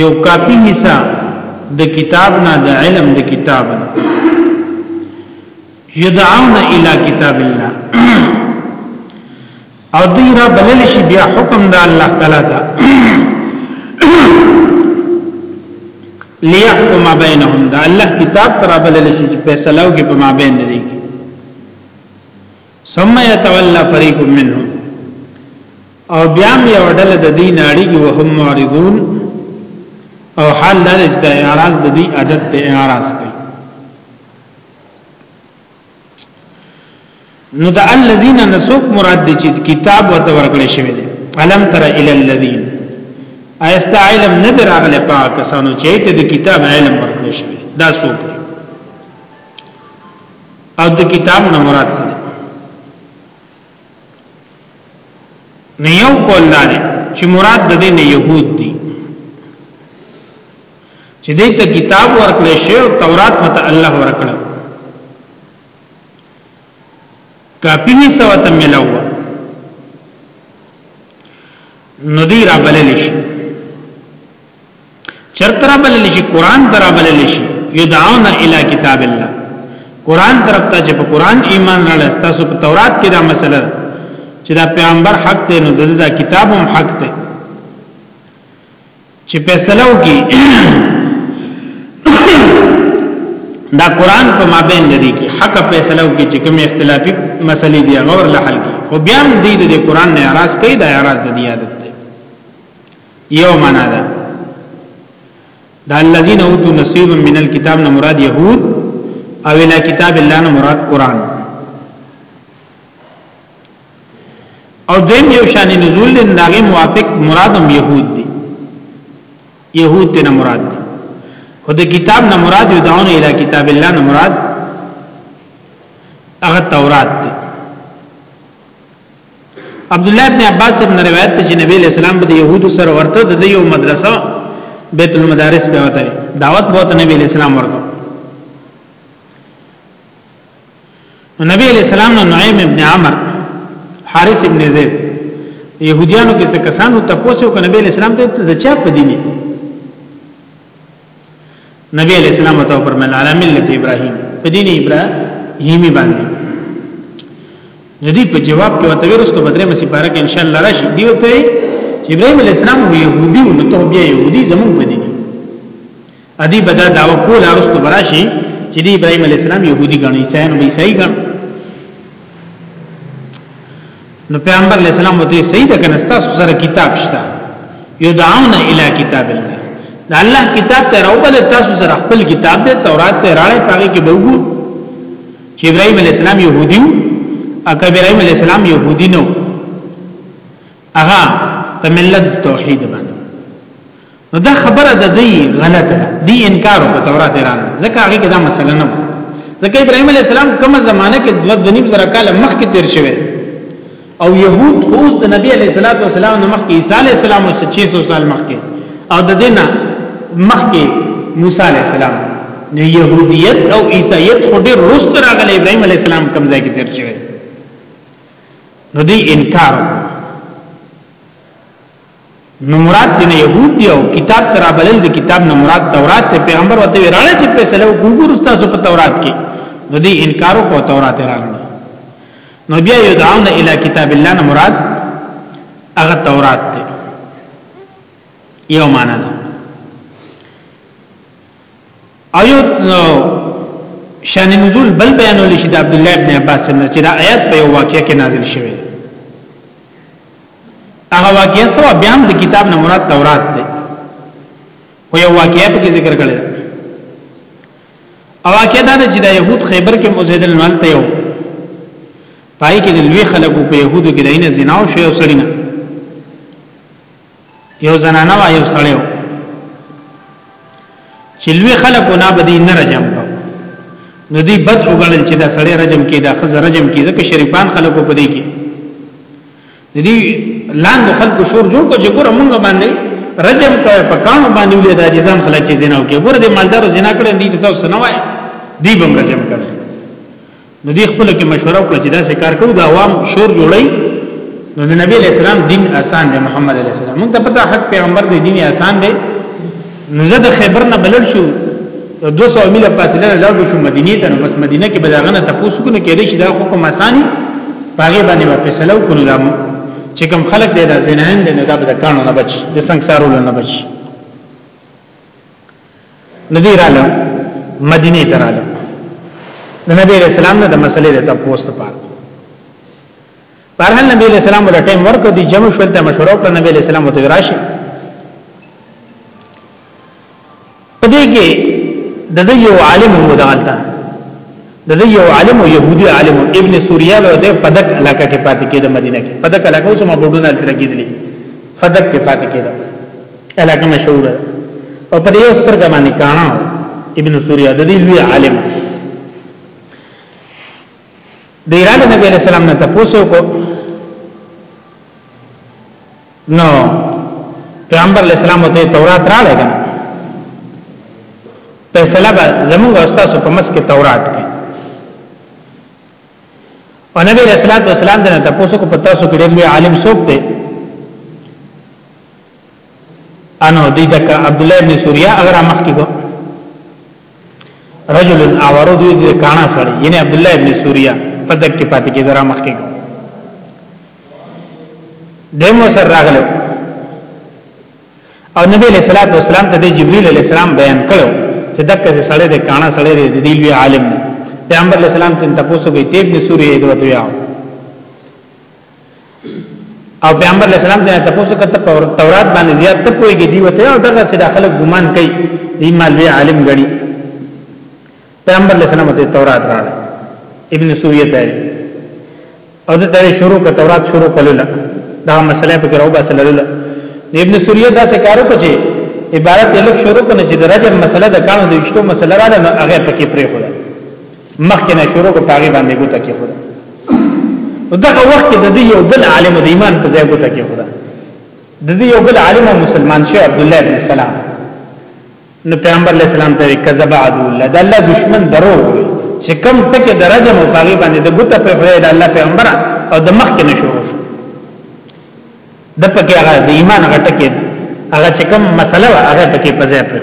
یو کاپی نیسه د کتاب نه د علم د کتاب نه یدعون الی کتاب الله او دی را بلل شي بیا حکم د الله تعالی ته ليحكم بينهم دا الله کتاب تر بلل شي چې فیصله وکړي په مابین دي ثم يتولى فريق منهم او بیا یې وړل د دې ناړي او هم معرضون او حال دا چې د اعراض د دې عادت ته اعراض کوي نو د الذين نسوک مراد دي چې کتاب ورته ورکړی شوی دی علم تر الى الذين ایست علم نه دراغله پاکستانو چې ته د کتاب علم ورکړی شوی دا سوک او د کتاب نه مراد څه نه یو کول نه چې مراد د دې نه يهود دي چې دې ته کتاب ورکړې شی او تورات مته الله ورکړ کاپی نه سو ته ملو نو دې را بلل شي چرتر بلل شي قران تر بلل شي يدعون الى كتاب الله قران طرف ته چې په قران ایمان راړل تاسو په تورات کې دا مسله چې دا پیغمبر حق دی نو دا کتاب هم حق دی چې فیصله وکي دا قران په مابین لري کې حق فیصله وکي چې کوم اختلافي مسلې دی غور له حل کې خو بیا هم دې د قران نه اعتراض کوي دا اعتراض د دی عادت یو معنا ده دا الذين اوتوا نصيبا من الكتاب نه مراد يهود او الى کتاب الله نه مراد قران او دیم یو شان نزول دین داغه موافق مرادم يهود دي يهود ته نه مراد دي خو د کتاب نه مراد یو داونه الى کتاب الله نه مراد هغه تورات دی عبد الله ابن عباس ابن روایت چې نبی له سلام په يهودو سره ورته د یو مدرسه بیت المدارس په وته دعوت بہت نبی له سلام ورته نبی له سلام نو نعیم ابن عمر حارث ابن زید يهوديانو کې څه کسانو تاسو کو نبی له سلام ته د چا په دیني نبی علیہ السلام ته فرمایل علی ملت ابراهیم په دین ابراهیمی باندې ندی په جواب کې وته ورستو بدره مې سپاره کې ان شاء الله راشي دی وته ابراهیم علیہ السلام هو يهودي نو ته بیا يهودي زمون په دین ادي بدا دا وکول ارستو براشي چې دی ابراهیم علیہ السلام يهودي غني عیسایان به عیسائی غني نو پیغمبر علیہ السلام ته صحیح ده کنه تاسو سره کتاب شته یدعون الی کتاب الله دا الله کتاب ته راوبل تاسو سره خپل کتاب دی تورات ته راړې پاره کې بوګو چې ابراهیم علیہ السلام يهودي او ابراهیم علیہ السلام يهودي نو هغه په ملت توحید باندې نو دا خبره د دی غلطه ده دی انکار په تورات ایران ځکه هغه کې دا مسله نه ځکه ابراهيم عليه السلام کومه زمانہ کې دوه دنیم زره کال مخکې تیر شوی او يهود اوس د نبی عليه الصلاه والسلام نه مخکې عيسى عليه السلام او 600 سال مخکې او د دینه مخکې موسی عليه السلام نو يهوديت او عيسایت خو ډېر رست راغلی ابراهيم عليه السلام کوم ځای کې تیر شوی نو دی انکار وکړ نو مراد دین يهود دی او کتاب تر بلل د کتاب نه مراد تورات ته پیغمبر وته راړی چې فیصله وګورو تاسو په تورات کې نو دی انکار کو تورات راړل نو بیا یدعون الی کتاب الله نه مراد هغه تورات ته یو معنا ده ایو شان نزول بل بیانول شي د عبد الله ابن عباس څخه چې دا آیات په یو واقعې کې نازل شوی هغه واقعې سو بیا د کتاب نه مراد تورات دی خو یو واقعې په کې ذکر کړل او واقعې دا چې د يهود خیبر کې مزید المال ته یو پای کې د لوی خلکو په يهودو کې دینه زنا او شی او سړینه یو زنانه وا یو سړی و چې لوی خلکو نه بدی نه رجم کو نو دی بد وګڼل چې دا سړی رجم کې دا خزه رجم کې ځکه شریفان خلکو پدې کې دی لاندې خلکو شور جوړ کو چې ګور مونږ باندې رجم کوي په کانو باندې ولې دا جزام خلک چې زنا کوي ګور دې مالدار زنا کړي دي ته څه نه وای دی بم رجم کوي نو دې خپل کې مشوره وکړه چې دا څه کار کوو دا عوام شور جوړي نو د نبی اسلام دین آسان دی محمد علی السلام موږ ته پته حق پیغمبر دی دین آسان دی نو زه د خیبر نه بلل شو 200 میله فاصله لږ شو مدینه ته نو بس مدینه کې بداغنه تاسو کو نه کېدې چې دا حکم آساني پاګې باندې په فیصله وکړو دا چې کوم خلک دی دا زنان دی نو دا به کانو نه بچ د سنگسارو نه بچ ندی رااله مدینه ته رااله د نبی علیہ السلام نه د مسلې د تپوس ته پاره بهرحال نبی علیہ السلام ول ټیم ورکړ دی جمع شول ته مشوره کړ نبی علیہ السلام ته راشي پدې کې د یو عالم مو دغلطه د دې یو عالم يهودي عالم ابن سوریا به د فدک علاقه کې پاتې کېد مدینه کې فدک علاقه اوس ما بوډونه تل کېدلې فدک کې پاتې کېد علاقه مشهور ده او په دې اوس پر ګمانه کانا ابن سوریا د دې لوی عالم د ایران نبی علیہ السلام نه تاسو کو نو پیغمبر علیہ السلام ته تورات راړی کنه فیصله به زموږ استاد په مس کې تورات کې او نبی رسول الله اسلام دنه تاسو کو پتا سو کړي لوی عالم څوک دی انو دیدک عبد الله ابن سوریا اگر مخ کې کو رجل اعور دوی د کانا سره یعنی عبد الله ابن سوریا فدک کې پاتې کې درا مخ کې دمو سره راغلو او نبی علیہ الصلوۃ والسلام ته جبرئیل علیہ السلام بیان کړو چې دغه څه سړی د کانا سړی دی د دی عالم دی پیغمبر علیہ السلام ته تاسو کې تیب نسوری دی دوته یاو او پیغمبر علیہ السلام ته تاسو کته په تورات باندې زیات ته کوی دی وته او دغه چې داخله ګمان کوي دی مالوی عالم غني پیغمبر علیہ السلام ته تورات را ابن سوریه ته او د ترې شروع ک تورات شروع کړل دا مسله په کې راوبا صلی الله ابن سوریه دا څه کارو کوي عبارت یې لک شروع کنه چې د رجب مسله د کانو د وشتو مسله را نه هغه پکې پرې خو مخکې نه شروع کو پاغي باندې ګوته کې خدا دغه وخت د دې یو بل عالم د ایمان په ځای ګوته کې خدا د دې یو بل عالم مسلمان شي عبد الله بن سلام نو پیغمبر علیہ السلام ته کذب عدو الله د الله دشمن درو وي چې کم تک درجه مو پاغي باندې د ګوته په خدای د الله پیغمبر او د مخ کې نشو د پکې هغه د ایمان غټه کې هغه چې کم مسله هغه پکې پځه پر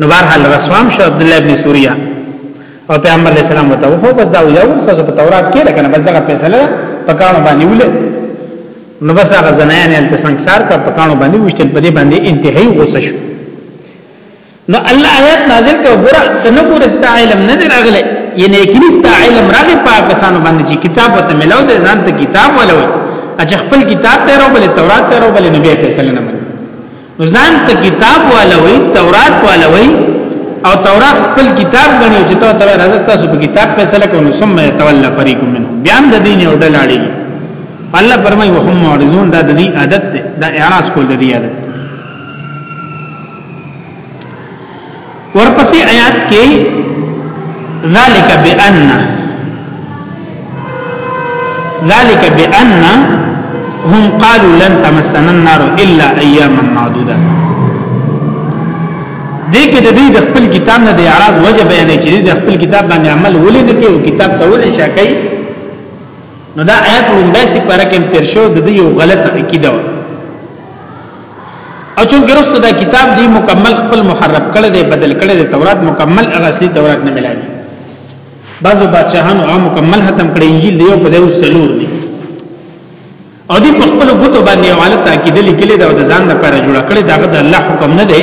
نو بهرحال رسوام شو عبد الله ابن سوریا او پیغمبر علیہ السلام وته هو بس دا یو څه په تورات کې لکنه بس دغه فیصله پکانو باندې ولې نو بس هغه زنایان ال تسنګسار کا پکانو باندې وشتل په دې باندې انتهایی غوسه شو نو الله آیات نازل کو ګور ته نو ګور است علم نه راغله یعنی کلیست علم راغی پاکستان باندې چې کتاب وته ملاو دې ځان ته کتاب ولوي اچ خپل کتاب ته راو بل تورات ته راو بل نبی فیصله نه نو ځان ته کتاب والوي تورات والوي او تورات خپل کتاب غني چې ته تر راځه تاسو په کتاب فیصله کوو ثم يتولى فريق منه بیا د دین او ډلاړي الله فرمای وهم معرضون دا د دې عادت ده دا اعراض کول د دې عادت ورپسې آیات کې ذالک بان ذالک بان هم قالوا لن تمسنا النار الا اياما معدوده دې کې د دې د خپل کتاب نه د اعراض وجه بیان کړي د خپل کتاب باندې عمل ولې نه کوي کتاب ته ولې شکای نو دا آیت لومبه سي پر کې تیر شو د یو غلط عقیده او چون ګرست دا کتاب دی مکمل خپل محرف کړي دی بدل کړي دی تورات مکمل هغه اصلي تورات نه ملایي بعضو بادشاہانو هغه مکمل ختم کړي انجیل دی په دې سلور دی او دی په خپل بوتو باندې حالت عقیده لیکلې دا د ځان لپاره جوړ کړي دا د الله حکم نه دی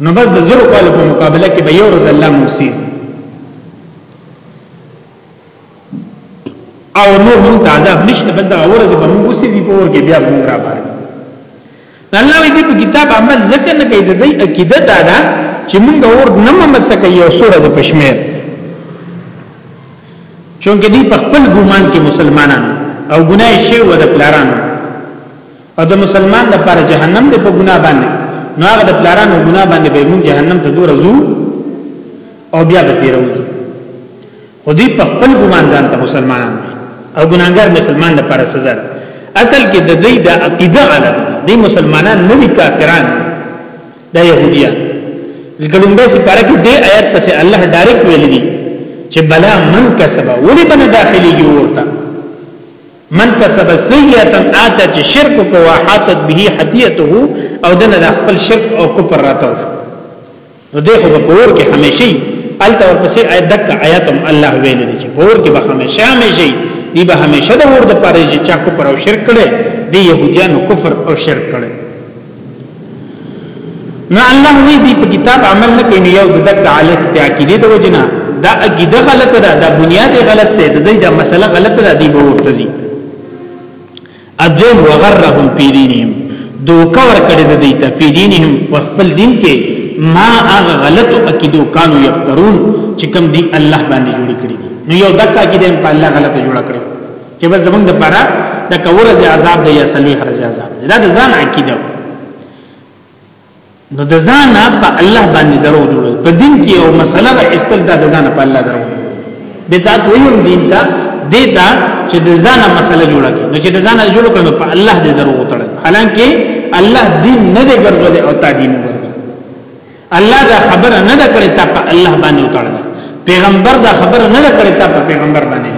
نو بس د زرو کالو په مقابله کې به یو ورځ الله موسیزي او نور مون تعذاب نشته بل دا ورځ به مون وسیږي په ور کې بیا مون را باندې الله دې په کتاب عمل ځکه نه کوي د دې عقیده دا ده چې مونږ اور نه مسکه یو سورې د پښمیر چونکه دې په خپل ګومان کې مسلمانان او ګناه شی و د پلارانو او د مسلمان لپاره جهنم دی په ګناه باندې نو هغه د پلارانو ګناه باندې به موږ جهنم ته دور زو او بیا به تیرو خو دې په خپل ګمان ځان ته مسلمانان او ګناګار مسلمان لپاره سزا ده اصل کې د دې د عقیده غلط دي مسلمانان نه دي کافران دا يهوديان لګلمبه سي پاره کې دې آیات پسې الله ډایرکټ ویل دي چې بلا من کسبه ولې بنه داخلي جوړتا من کسب سیئتا آچا چې شرک کو واحاتت به حتیته او دنه د خپل شرک او کفر راته نو دغه په پور کې همیشي الته ورپسې آیت دک آیاتم الله ویل دي چې پور کې به همیشه همیشي دی به همیشه د ور د پاره چې چا کفر او شرک کړي دی يهوديانو کفر او شرک کړي نو الله وی دی په کتاب عمل نه کوي یو د دک حالت ته عقیده د وجنا دا عقیده غلطه ده دا بنیاد غلط ده د دې دا مسله غلطه ده دی به ورتزي اذن وغرهم فی دینهم دوکا ور کړی د دې ته فی دینهم خپل دین کې ما هغه غلط عقیدو کانو یفترون چې کوم دی الله باندې جوړی کړی نو یو دک عقیده په الله غلطه جوړ کړی چې بس زمونږ د پاره د کورز عذاب دی یا سلوي خرز عذاب دی دا د ځان عقیده نو د ځان په الله باندې درو جوړ په دین کې او مسله را استل دا د ځان په الله درو بدعت ویم دین ته دیتا چې د ځان مسله جوړه کړي نو چې د ځان جوړ کړي نو په الله دې درو وتړل حالانکه الله دین نه دی ګرځول او تا دین ګرځول الله دا خبره نه ده کړې تا په الله باندې وتړل پیغمبر دا خبره نه ده کړې تا په پیغمبر باندې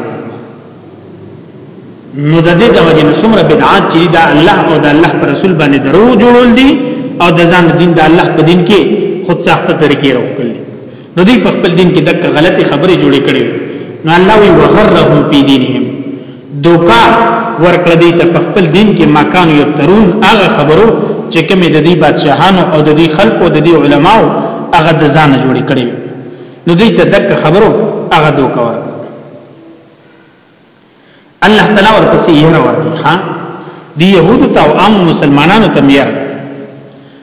نو د دې د وجه نه څومره بدعات چې دا الله او د الله پر رسول باندې درو جوړول دي او د ځان دین د الله په دین کې خود ساخته طریقې راوکړل نو دې په خپل دین کې دغه غلطي خبرې جوړې کړې نو الله وی وغرهم فی دینهم دوکا ورکړه دی ته خپل دین کې ماکان یبترون هغه خبرو چې کومې د دې بادشاهانو او د دې خلکو د دې علماو هغه د ځان جوړ کړي نو دې ته دک خبرو هغه دوکا ورکړه الله تعالی ورپسې یې ورکړي ها دی يهودو ته او عام مسلمانانو ته یې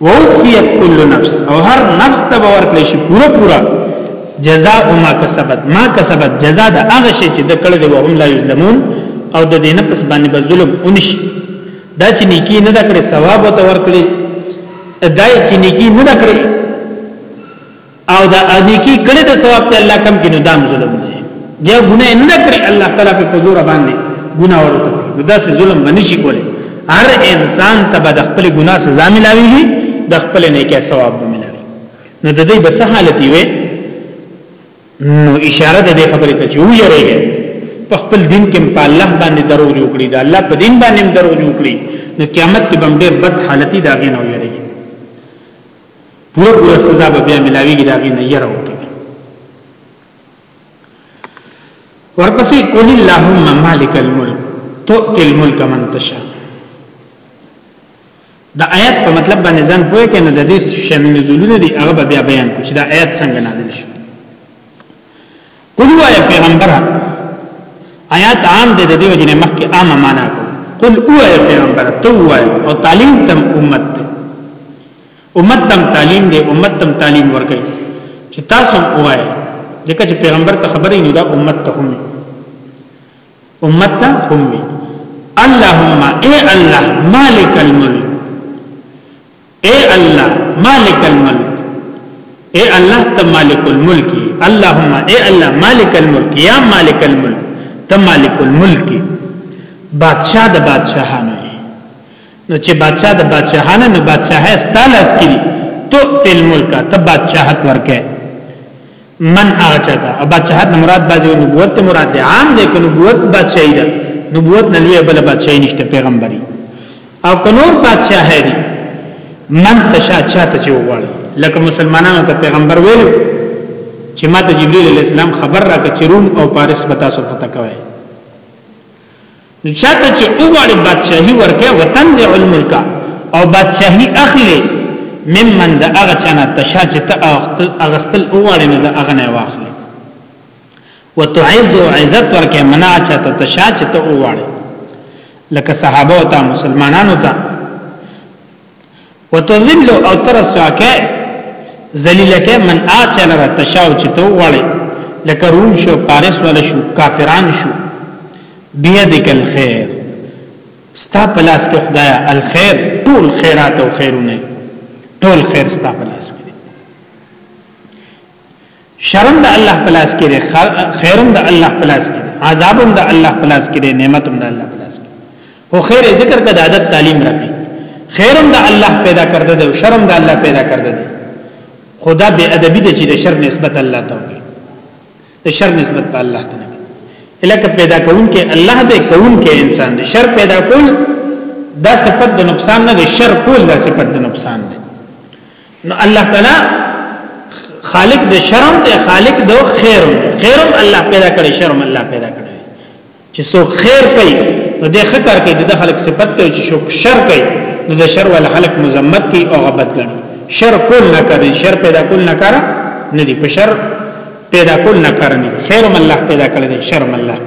ووفیت کل نفس او هر نفس ته باور کړی شي پورا پورا جزاء ما کسبت ما کسبت جزاء د هغه شي چې د کړه دی وهم لا یظلمون او د دینه پس باندې به ظلم اونش دا چې نیکی نه کړې ثواب او تور کړې دا چې نیکی نه کړې او دا انیکی کړه د ثواب ته الله کم کینو دام ظلم دی یا ګناه نه کړی الله تعالی په حضور باندې ګناه ورته دا سه ظلم باندې شي کولی هر انسان ته به د خپل ګناه سزا ملاوي د خپل نیکه ثواب به ملاوي نو د دې بس حالت وي نو اشاره د دې خبرې ته چې ویریږي په خپل دین کې په الله باندې درو جوړی دا الله په دین باندې درو جوړی نو قیامت کې بم ډېر بد حالتي داګه نه وي پوره پوره سزا به بیا ملاویږي دا غي نه یره وکړي ورپسې قول اللهم مالک الملک تؤتي الملک من تشاء دا آیات په مطلب باندې ځان پوهه کې نه د دې شامل نزولونه دي هغه بیا بیان کړي چې دا آیات څنګه نازل شو قل وای پیغمبر آیات عام دي د دې وجنه مخکې عامه معنا قل وای پیغمبر تو وای او تعلیم تم امت ته امت تم تعلیم دي امت تم تعلیم ورکړي چې تاسو وای ځکه چې پیغمبر ته خبرې نه دا امت ته هم امت ته هم اللهم اے الله مالک الملک اے الله مالک الملک اے الله ته مالک الملک اللهم اے الله مالک الملک یا مالک الملک ته مالک الملک بادشاہ د بادشاہانو نو چې بادشاہ د بادشاہانو نو بادشاہ ستاله اسکلی تو تل ملک ته بادشاہت ورکه من هغه چاته او بادشاہت نه مراد بعضی نبوت ته مراد دی عام دی که نبوت بادشاہی ده نبوت نه لوی بل بادشاہی نشته پیغمبري او کنور بادشاہی دی من تشا چاته چې وغواړي لکه مسلمانانو ته پیغمبر ویلو چې ما ته جبرئیل علی السلام خبر راکړ چې روم او پاریس به تاسو فتح کوي نو چاته چې وګړي بادشاہي ورکه وتنزع الملک او بادشاہي اخلي ممن د هغه چانه تشا چې ته اغستل وګړي نه د هغه نه واخلي وتعز عزت ورکه منع چاته تشا چې ته وګړي لکه صحابه او تا مسلمانانو ته وتذل او ترسواکه ذلیلکه من اچل را تشاو چې تو وړي لکه روم شو پارس ولا شو کافران شو بيدک الخير ستا پلاس کې خدای الخير ټول خیرات او خیرونه ټول خیر ستا پلاس کې شرم د الله پلاس کې دی خیرم د الله پلاس کې دی عذابم د الله پلاس کې دی نعمتم د الله پلاس کې او خیر ذکر کده عادت تعلیم راکې خیرم د الله پیدا کړده دی او شرم د الله پیدا کړده دی خدا به ادبی دی چې د شر نسبت الله ته وي د شر نسبت په الله ته نه الکه پیدا کون کې الله دې کون کې انسان دې شر پیدا کول دا صفت د نقصان نه د شر کول دا صفت د نقصان دی نو الله تعالی خالق د شرم دی خالق د خیر خیرم الله پیدا کړی شرم الله پیدا کړی چې څوک خیر کوي نو د خکر کوي د خلق صفت کوي چې څوک شر کوي نو د شر ول خلق مذمت کوي او غبط کوي شر کول نه کوي شر پیدا کول نه کار نه دی په شر پیدا کول نه کار نه خیرم الله پیدا کړی شرم الله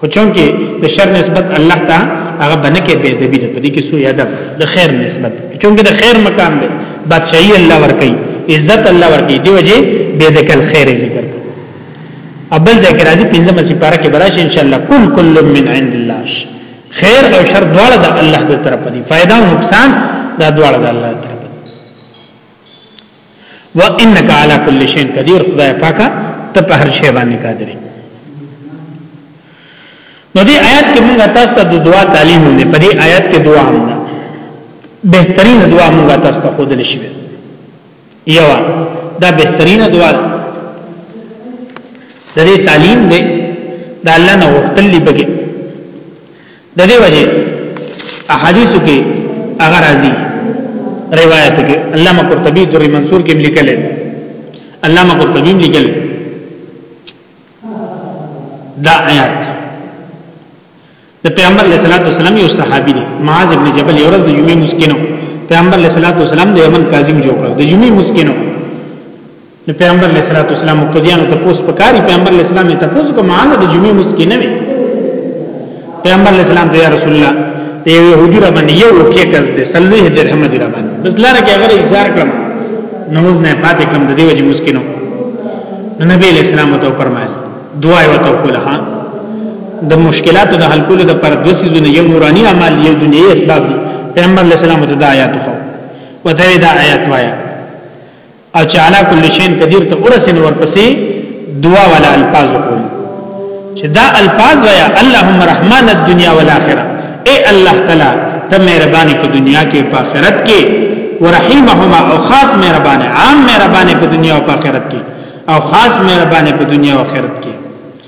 خو چونکه د شر نسبت الله ته هغه باندې کې به د دې په دې کې سو یاد د خیر نسبت چونکه د خیر مقام دی بادشاہي الله ور کوي عزت الله ور کوي دی وجه به د کل خیر ذکر ابل ذکر راځي پنځه مسی پارا کې براش ان شاء الله کل کل من عند الله خیر او شر دواړه د الله د طرف دي فائدہ او نقصان دا دواړه د الله وانك على كل شيء قدير خدای پاکه ته په هر شی باندې قادر نو دې آیات کې موږ تاسو ته د دعا تعلیم ونه په دې آیات کې دعا هم ده بهترین دعا موږ تاسو ته خود لشي یو دا بهترین دعا د دې تعلیم دی دا الله نه وختلې بګي د دې وجه احادیثو کې هغه راځي روایت کې علامه قرطبي در منصور کې لیکل علامه قرطبي لیکل دا آیات د پیغمبر علیه الصلاۃ والسلام یو صحابي دی معاذ ابن جبل یو ورځ د جمعې مسکینو پیغمبر علیه الصلاۃ والسلام د یمن کاظم جوړ کړ د جمعې مسکینو نو پیغمبر علیه الصلاۃ والسلام مقتدیانو ته پوس پکاري پیغمبر علیه السلام ته پوس کوم هغه د جمعې مسکی نه وي پیغمبر علیه السلام ته یا رسول الله ته یو یهودی را باندې یو کې کز دې صلی درهم دی را باندې بس لاره کې هغه ایثار کړم نو موږ نه پاتې کم د دیو جی مسکی نو نبی علیہ السلام ته فرمایل دعا یې وته کوله ها د مشکلاتو د حل کولو د پر د سيزونه یو نوراني اعمال یو دنیوي اسباب دي پیغمبر علیہ السلام ته د آیات خو وته دا آیات وایا او چې علا کل شین قدیر ته ورسین ورپسې دعا ولا الفاظ وکړي چې دا الفاظ ویا اللهم رحمان الدنیا والآخرة اے الله تعالی ته مهرباني په دنیا کې په آخرت کې ورحیمهما او خاص مهربانه عام مهربانه په دنیا او په آخرت کې او خاص مهربانه په دنیا او آخرت کې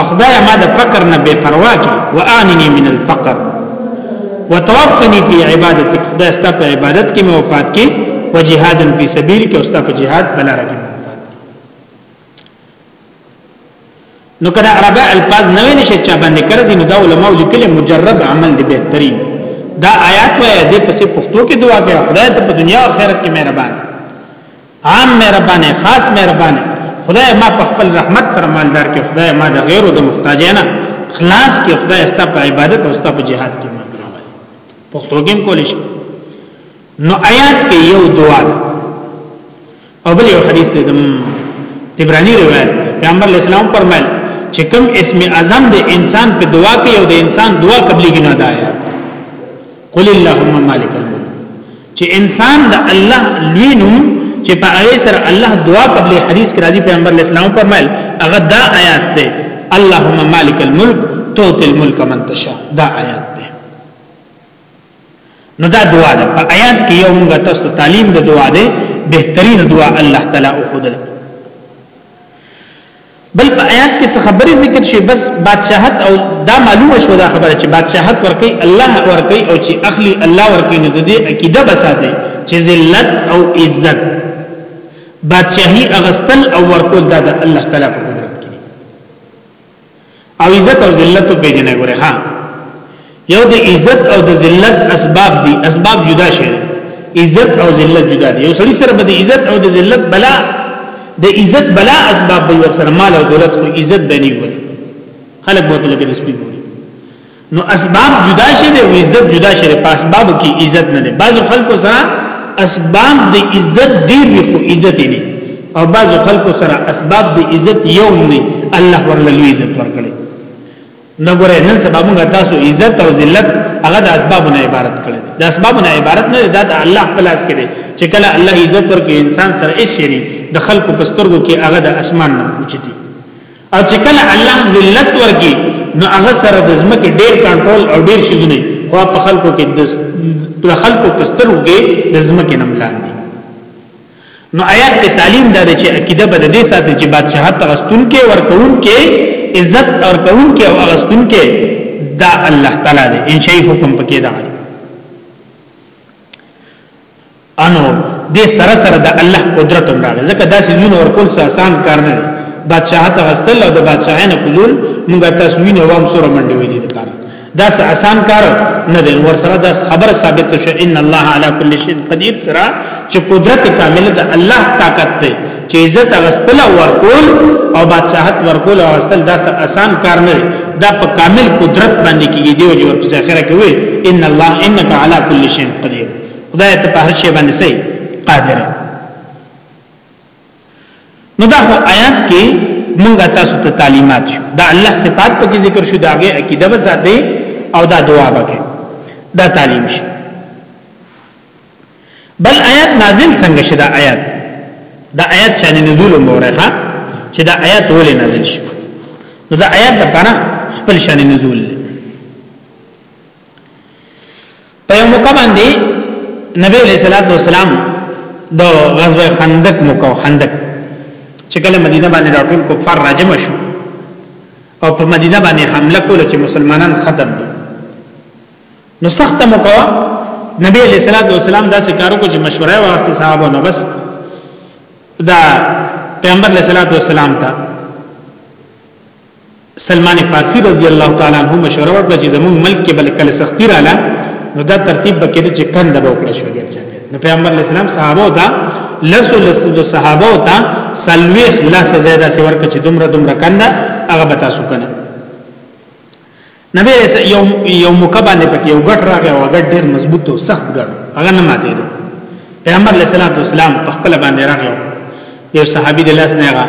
اخدای ما د فقر نه بے پروا کی واننی من الفقر وتوفنی فی عبادتک خدای ستا په عبادت کې مې وفات کې و جهاد فی سبیل کې او ستا په جهاد بل راګم نو کله عربه الفاظ نه ویني چې چا باندې قرضې نو دا علماء لیکل مجرب عمل دی بهترین دا آیات وایي د پسې پښتو کې دعا کوي خدای ته په دنیا او آخرت کې مهربان عام مهربانه خاص مهربانه خدای ما په خپل رحمت سره مالدار کې خدای ما د غیرو د محتاجانه خلاص کې خدای استا په عبادت او استا په جهاد کې ما کړو پښتو کې کول شي نو آیات کې یو دعا او بل یو حدیث دی د تبرانی روایت پیغمبر اسلام فرمایل چې کوم اسم اعظم د انسان په دعا کې او د انسان دعا قبلي کې نه دایا قل اللهم مالک الملک چې انسان د الله لوی نوم چې په هغه سره الله دعا قبل حدیث کې راځي پیغمبر اسلام فرمایل هغه دا آیات ده اللهم مالک الملک توت الملک من تشاء دا آیات ده نو دا دعا ده په آیات کې یو موږ تاسو ته تعلیم د دعا ده بهترین دعا الله تعالی او خدای بل په آیات کې څه خبرې ذکر شي بس بادشاہت او دا معلومه شو دا خبره چې بادشاہت ورکي الله ورکي او چې اخلي الله ورکي نو د دې عقیده بساته چې ذلت او عزت بادشاہي اغستل او ورکول دا د الله تعالی په او عزت او ذلت په جنې ګره ها یو د عزت او د ذلت اسباب دي اسباب جدا شي عزت او ذلت جدا دي یو سړي سره به د عزت او د ذلت بلا د عزت بلا اسباب به ور سره مال او دولت خو عزت بني وي خلک به تل کې رسمي نو اسباب جدا شي دی او عزت جدا شي په اسباب کې عزت نه دی بعض خلکو سره اسباب د عزت ډیر وي خو عزت نه او بعض خلکو سره اسباب د عزت یو نه الله ورله لوی عزت ورکړي نو ګره نن سبا موږ تاسو عزت او ذلت هغه د اسباب نه عبارت کړي د اسباب نه عبارت نه دا د الله خلاص کړي چې کله الله عزت ورکړي انسان سره هیڅ شي د خلکو پسترګو کې هغه د اسمان نه اوچتي او چې کله الله ذلت ورګي نو هغه سره د زمکه ډیر کنټرول او ډیر شیونه خو په خلکو کې د خلکو په سترګو کې د زمکه نم لاندې نو آیات کې تعلیم دا دی چې عقیده بد دې ساتي چې بادشاہت تغستون کې ورکون کې عزت اور کون کې او اغستون کې دا الله تعالی دې ان شي حکم پکې دا دی انو دې سره سره د الله قدرت هم راغی ځکه دا چې وینه ورکول څه آسان کار نه دی بادشاہت غستل او د بادشاہانه کولول موږ تاسو وینه وام سره منډې ویلې ده کار دا څه آسان کار نه دی ور سره دا خبر ثابت شو ان الله علی کل شیء قدیر سره چې قدرت کامله د الله طاقت دی چې عزت اغستل او ورکول او بادشاہت ورکول او اغستل دا څه آسان کار نه دا په کامل قدرت باندې کیږي دی او جو په ذخیره کې وي ان الله انک علی کل شیء قدیر خدای ته په هر شی باندې سي قادر نو دا خو آیات کې مونږ تاسو ته تعلیمات شو دا الله صفات په کې ذکر شو دا هغه عقیده به ساتي او دا دعا به کې دا تعلیم شي بل آیات نازل څنګه شي دا آیات دا آیات شان نزول مورخه چې دا آیات ولې نازل شي نو دا آیات د پاره خپل شان نزول په یو موقع باندې نبی علیہ الصلوۃ والسلام د غزوه خندق موقع خندق چې کله مدینه باندې راټول کفار راجم شو او په مدینه باندې حمله کوله چې مسلمانان ختم دي نو سخت مکوا نبی علیہ الصلوۃ والسلام دا سکارو کو چې مشوره واسطه صحابه نو بس دا پیغمبر علیہ الصلوۃ والسلام ته سلمان فارسی رضی الله تعالی عنہ مشوره ورکړه چې زموږ ملک کې بل کله سختی رااله نو دا ترتیب بکې چې کنده به وکړه شو ګر چا نو پیغمبر علیہ السلام صحابه دا لسو لسو صحابه تا سلویخ لس زیاده سیور کچ دمر دمر کنده هغه بتا سو کنه نبی رسول یو یو موقع باندې پکې یو غټ راغی او غټ ډیر مضبوط او سخت غټ هغه نه ماته دی پیغمبر علیه الصلاۃ والسلام په خپل باندې راغی یو صحابي د لاس نه غا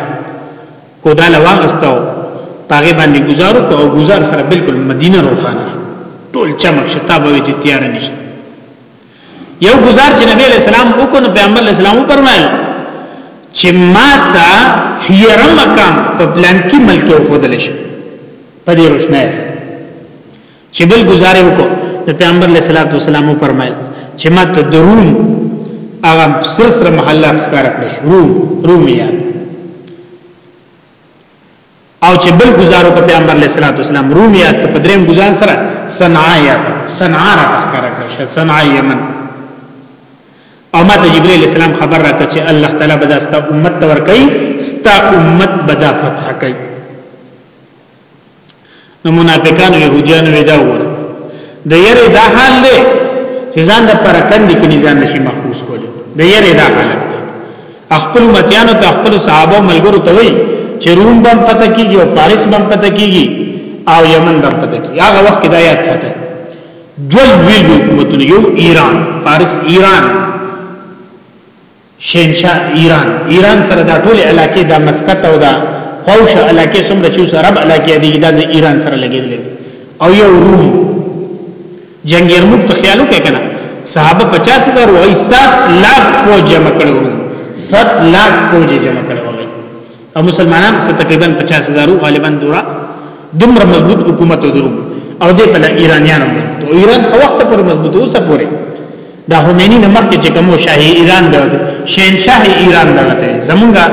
کودا لواغستو پاغه باندې گزارو کو او گزار سره بالکل مدینه روانه شو ټول چمک شتاب وی چې تیار نشته یو گزار چې نبی علیہ السلام وکړ نو پیغمبر علیہ السلام فرمایل چې ما ته هیر مکان په پلان کې ملک یو خودل شي په دې روشنه است چې بل گزارې وکړو نو پیغمبر علیہ الصلوۃ والسلام فرمایل چې ما ته دروم هغه سر سره محله ښکار کړی روم رومیا او چې بل گزارو په پیغمبر علیه الصلاۃ والسلام رومیات په دریم گزار سره صنعاء یا صنعاء را تخکره کړ شه صنعاء یمن او ما ته جبرئیل السلام خبر راکړ چې الله تعالی به داستا امت تور کوي ستا امت به دا فتح کوي نو منافقانو يهوديانو ودا وره د یری دا حال دی چې ځان د پر کندې کې ځان نشي محفوظ کولی د یری دا حال دی خپل متیانو ته خپل صحابه ملګرو ته وی چې روم بم پته کیږي او پاریس بم پته کیږي او یمن بم پته کیږي هغه وخت کې دا یاد ساته دوه ویل حکومتونه یو ایران پاریس ایران شهنشاه ایران ایران سره دا ټول علاقې دا مسقط او دا خوش علاقې څومره چې عرب علاقې دي دا د ایران سره لګېدل او یو روم جنگ یرموک ته خیال وکړه کنه صحابه 50000 او ایستا لاکھ فوج جمع کړو 7 لاکھ فوج جمع کړو او مسلمانان څه تقریبا 50000 غالبا دورا دومره مضبوط حکومت درو او دې په ایرانیانو ته ایران په وخت پر مضبوط اوسه پورې دا همینی نه مخکې چې کوم شاهي ایران دا شهنشاه ایران دا ته زمونږه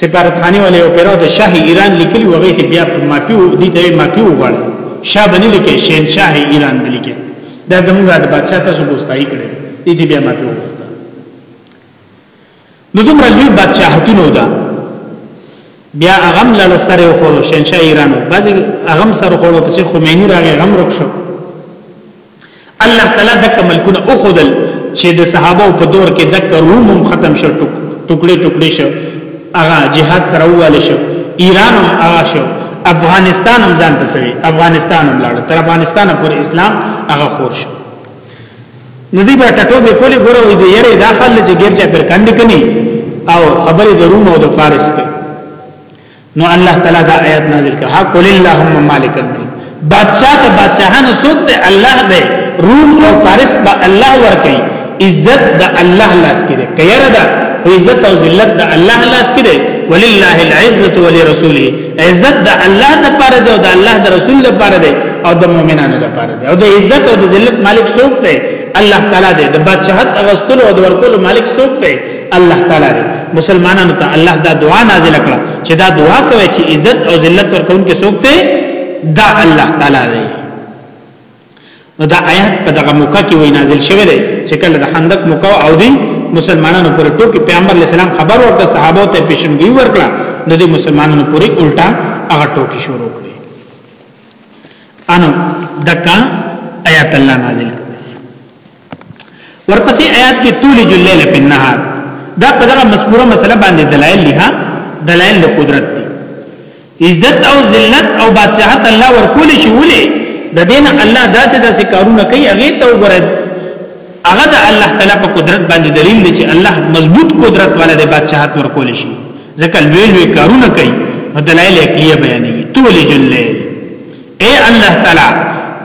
سفارتخانه ولې او پیرو د شاه ایران لیکلی وغه ته بیا ماپی و دي ته ماپی وغواړي شاه بنې لیکي شهنشاه ایران بنې لیکي دا زمونږه د بادشاہ تاسو دوستای کړي دي بیا ماپی وغواړي نو دومره لوی بادشاہتونو دا بیا هغه لړ سره وکړو شنشاه ایرانو بعضی هغه سره وکړو پس خمینی راغی غم رکشو الله تعالی دک ملکونه او خدل چې د صحابه په دور کې دک روم هم ختم شو ټوکړي ټوکړي شو هغه جهاد سره واله شو ایران هم هغه شو افغانستان هم ځان تسوي افغانستان هم لاړ تر افغانستان پر اسلام هغه خور شو ندی به ټټو به کولی ګوره وي د یره داخل چې ګرځا پر کاندې کني او خبرې د روم او د فارس کې نو الله تعالی دا آیات نازل کړه قل اللهم مالک الملک بادشاہ ته بادشاہانو سوت ته الله دی روم او فارس به الله ورکړي عزت د الله لاس کې دی کيره دا عزت او ذلت د الله لاس کې دی ولله العزه ولرسوله عزت د الله لپاره دی او د الله د رسول لپاره دی او د مؤمنانو لپاره او د عزت او د ذلت مالک څوک دی الله تعالی دی د بادشاہت اغستلو او د ورکولو مالک څوک دی الله تعالی دی مسلمانانو ته الله دا دعا نازل کړه چې دا دعا کوي چې عزت او ذلت ورکون کې څوک دی دا الله تعالی دی نو دا آیات په دغه موقع کې وی نازل شوی دی چې کله د خندق موقع او دی مسلمانانو پر ټوکی پیغمبر علی السلام خبر ورته صحابه ته پیشنګي ورکړه نو د مسلمانانو پوری الټا هغه ټوکی شروع کړ انو دکا آیات الله نازل ورپسې آیات کې تولج الليل فی النهار دا په دغه مذکوره مسله باندې دلایل لها دلایل د قدرت دي عزت او ذلت او بادشاہت الله ورکول شي ولې د دین الله داسې داسې کارونه کوي هغه ته وګوره هغه د الله تعالی په قدرت باندې دلیل دی چې الله مضبوط قدرت والا د بادشاہت ورکول شي ځکه لوی لوی کارونه کوي نو دلایل عقلیه بیانې تولج الليل اے الله تعالی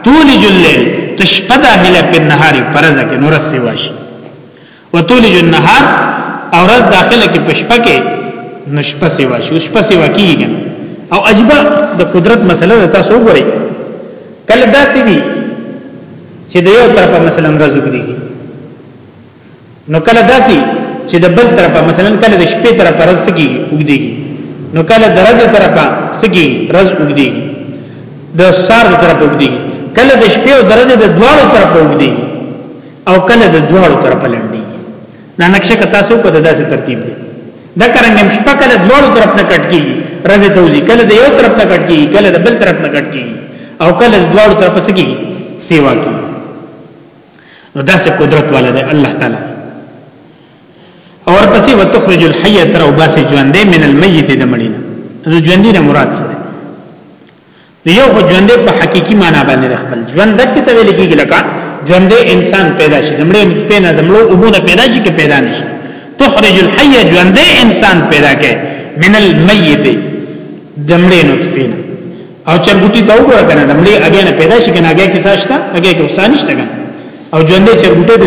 تولج الليل تشپدا هله په نهار پرز کې نور سیواشي وتولج النهار او رز داخله کې پشپا کې نشپا سیواشي شپا سیوا کیږي او عجبا د قدرت مسله تاسو وګورئ کله داسې وي چې د یو طرفه مثلا رز وګړي نو کله داسي چې د بل طرفه مثلا کله د شپې طرفه رسګي وګدي نو کله د ورځې طرفه سګي رز وګدي د سار طرفه وګدي کله د شپې او درځې د دواړو طرفه وګدي او کله د دواړو طرفه لندي دا نقشه که تاسو کو د داسې ترتیب دی دا څنګه شپه کله د دواړو طرف نه کټ کیږي رزه توزی کله د یو طرف نه کټ کیږي کله د بل طرف نه کټ کیږي او کله د دواړو طرف سګي سیوا کیږي نو دا سه قدرت والا دی الله تعالی اور پسې وتخرج الحي تر او باسه ژوندې من المیت د مړین نو ژوندې نه مراد سره یو خو ژوندې په حقيقي معنی باندې خپل ژوند دکې ته ویل کېږي لکه ژوندې انسان پیدا شي دمړې پیدا دمړو اوبونه پیدا شي کې پیدا نشي تخرج الحي ژوندې انسان پیدا کې من المیت دمړې نو کې او چرګوټي ته وګوره کنه د مړي هغه نه پیدا شي کنه هغه کې ساشته هغه کې وسان نشته کنه او ژوندې چرګوټي د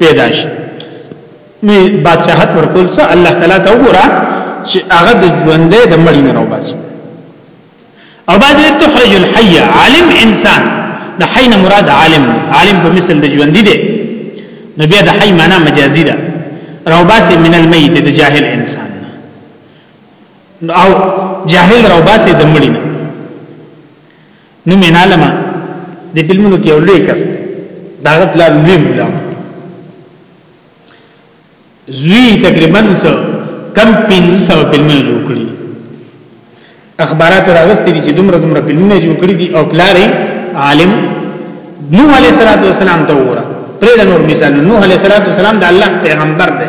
پیدا شي نو بادشاہت ورکول څه الله تعالی ته وګوره چې هغه د ژوندې د مړي نه راوباسي او بعد تخرج الحي عالم انسان د حي نه مراد عالم عالم په مثل د ژوندې دی نو بیا د حي معنی مجازي ده راوباسي من المیت د جاهل انسان او جاهل راو باسي د مړي نو مینالما د فلمونو کې ولې کس دا غت لا لوی مولا زوی تقریبا سو کم 500 فلمونه جوړ کړی اخبارات راغستې دي چې دومره دومره فلمونه جوړ کړی دي او پلارې عالم نوح علیہ الصلوۃ والسلام ته وره پرې د نور مثال نوح علیہ الصلوۃ والسلام د الله پیغمبر دی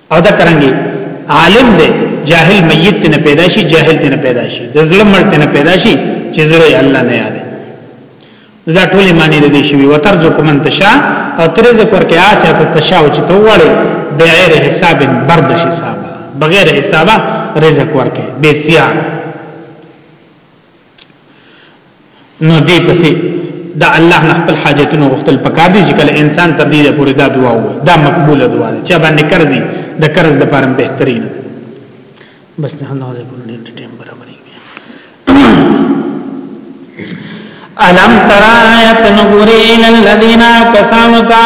او دا کرنګي عالم دی جاهل میت ته نه پیدا شي جاهل ته نه پیدا شي د ظلم مړ ته نه پیدا شي چې زړه الله نه یاد دا ټول معنی د دې شوی وترجو کومن تشا او ترز پر کې اچا ته تشا او چې توړې بغیر حساب برد حساب بغیر حسابه رزق ورکه بے سیار نو دې پسې دا الله نه خپل حاجتونه غوښتل پکار دي چې کله انسان تر دې پورې دا دعا وو دا مقبوله دعا ده چې باندې قرضې د قرض د لپاره بهترین بس ته الله دې کول دې ټیم برابرې الم ترایت نغوری الذین کسانتا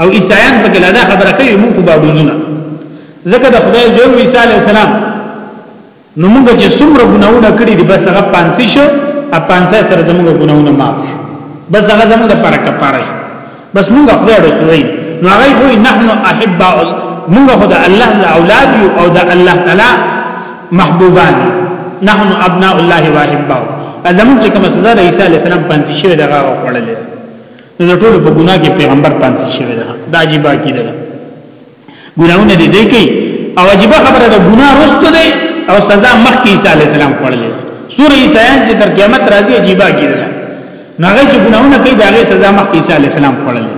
او عیسایان په کې دا خبره کوي موږ په باډوزونه ځکه د خدای جو عیسی علی السلام نو موږ چې څومره ګناونه کړی دي بس هغه پانسی شو ا پانسه سره زموږ ګناونه معاف شو بس هغه زموږ لپاره کفاره شو بس موږ خدای رسولای نو هغه وایي نحن احباء موږ خدای الله د اولاد یو او د الله تعالی محبوبان نحن ابناء الله واحباء ازمن چې کوم سزا د عیسی علی السلام پانسی شو دغه وړلې نو د ټولو په ګناه کې پیغمبر پانسي شوی ده دا عجیب عقیده ده ګناونه دې دی کوي او عجیب خبره ده ګناه رسته ده او سزا مخکې عیسی علی السلام خوړلې سورې عیسایان چې تر قیامت راځي عجیب عقیده ده نو هغه چې ګناونه کوي دا غي سزا مخکې عیسی علی السلام خوړلې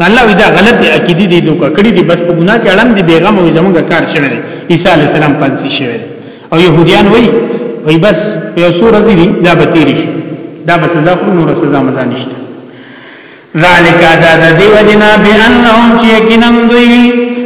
الله وی دا غلط عقیده دي دوکه کړی دي بس په ګناه کې اړم دي بیغم او زمونږ کار شوی دی عیسی علی السلام پنځه شوی دی او يهوديان وای وای بس یو څو ورځې دي دا به تیر شي دا به سزا خو نور سزا مزه نشته ذالک دا د دیو جنا بانهم چې یقینا دوی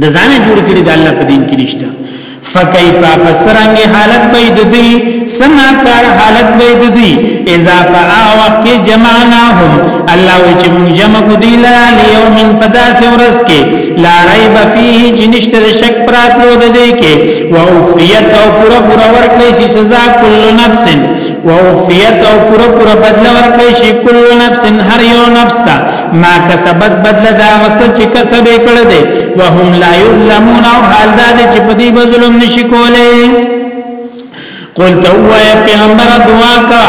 د ځان جوړ کړی د الله په دین کې نشته فكيف فسرنګ حالت بيد دی سنا کار حالت بيد دی اذا فا وقت جمعناهم الله وچ من جمع کو دی لا ليوم فداس ورس کې لا ريب فيه جنشت شک پراتو د دې کې ووفيت او پورا پورا ورکړي شي سزا کل نفس ووفيت او پورا پورا بدل ورکړي شي کل نفس هر یو نفس ته ما کسبت بدل دا غس چې کسب کړه دې وهم لا یظلمون او حال دا دې چې په دې ظلم نشي کولای قل تو یا پیغمبر دعا کا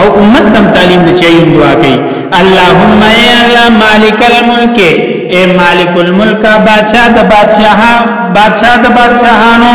او امت تم تعلیم دې چي دعا کوي اللهم یا الله مالک الملک اے مالک الملک بادشاہ د بادشاہ بادشاہ د بادشاہانو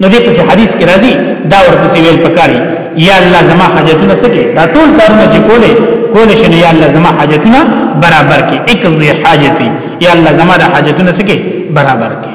نو دې په حدیث کې راځي دا ورپسې ویل پکاري یا الله زما حاجتونه سکے دا ټول کارونه چې کولې کولې شنو یا الله زما حاجتونه برابر کې اکزي حاجتي یا الله زما د حاجتونه سکے برابر کې